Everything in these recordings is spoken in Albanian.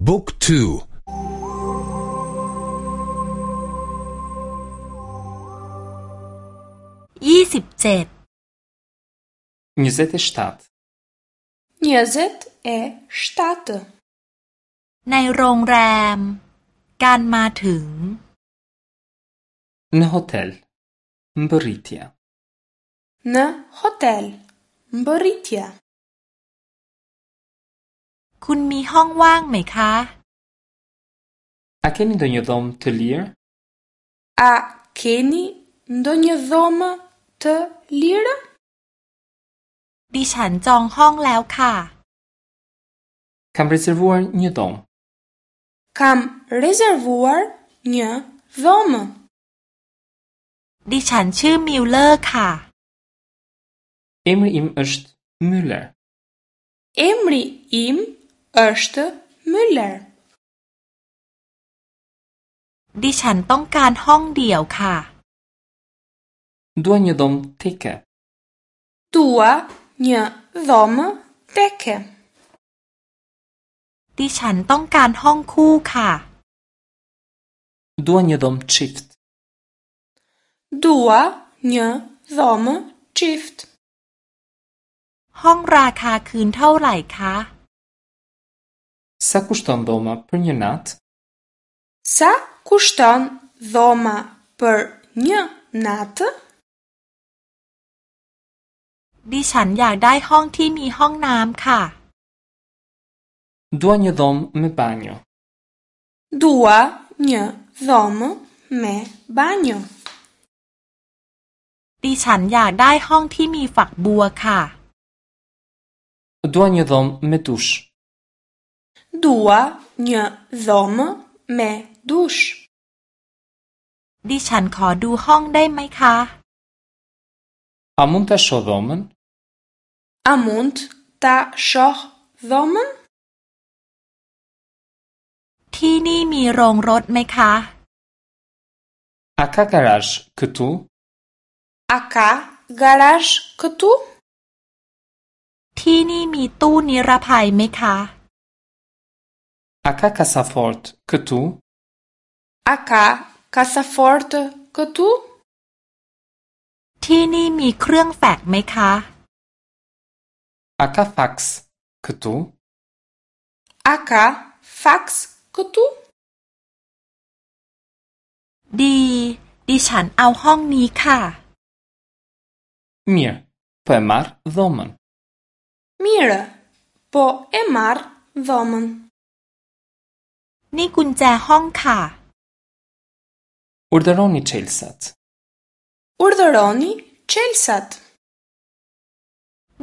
Book 2 27 27 e e Në ma Në hotel Më bëritja Në hotel Më bëritja คุณมีห้องว่างไหมคะ A keni ndo një dhomë të lirë? A keni ndo një dhomë të lirë? Di shan zong hong leo ka. Kam rezervuar një dhomë. Kam rezervuar një dhomë. Di shan që Müller ka. Emri im është Müller. Emri im është është Müller. Di chan tong kan hong diau ka. Dua një dhomë teke. Dua një dhomë teke. Di chan tong kan hong ku ka. Dua një dhomë çift. Dua një dhomë çift. Hong raka kha kën thao rai kha? Ka? Sa kushton dhoma për një natë? Sa kushton dhoma për një natë? Di shan yak dai hong ti mi hong nam ka. Dua një dhomë me banjo. Dua një dhomë me banjo. Di shan yak dai hong ti mi fak bua ka. Dua një dhomë me tush. dua një dhomë me dush. ดิฉันขอดูห้องได้ไหมคะ A mund të shoh dhomën? A mund të shoh dhomën? ที่นี่มีโรงรถไหมคะ A ka garaj këtu? A ka garaj këtu? ที่นี่มีตู้นิรภัยไหมคะ Aca Casafort, că tu? Aca Casafort, că tu? ที่นี่มีเครื่องแฟกซ์ไหมคะ Aca fax, că tu? Aca fax, că tu? ดี ดิฉันเอาห้องนี้ค่ะ Mir, pe mar, domen. Mir, po e mar, domen. Ni gunjë hong ka. Urdhëroni çelësat. Urdhëroni çelësat.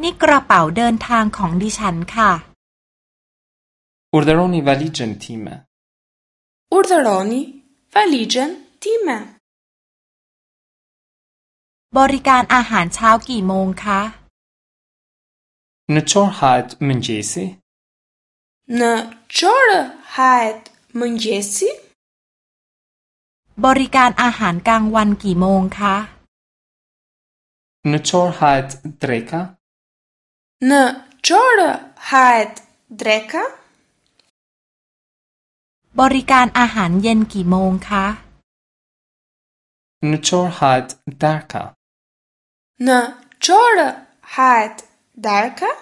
Ni krapau dërn thang kong di chan ka. Urdhëroni valixhen time. Urdhëroni valixhen time. Borikan ahan chao ki mong ka? Në qorë hajt mëngjesi? Në qorë hajt Mëngjesi? Borikan ahan kang wan ki mong ka? Në qor hajt dreka? Në qor hajt dreka? Borikan ahan jen ki mong ka? Në qor hajt darka? Në qor hajt darka?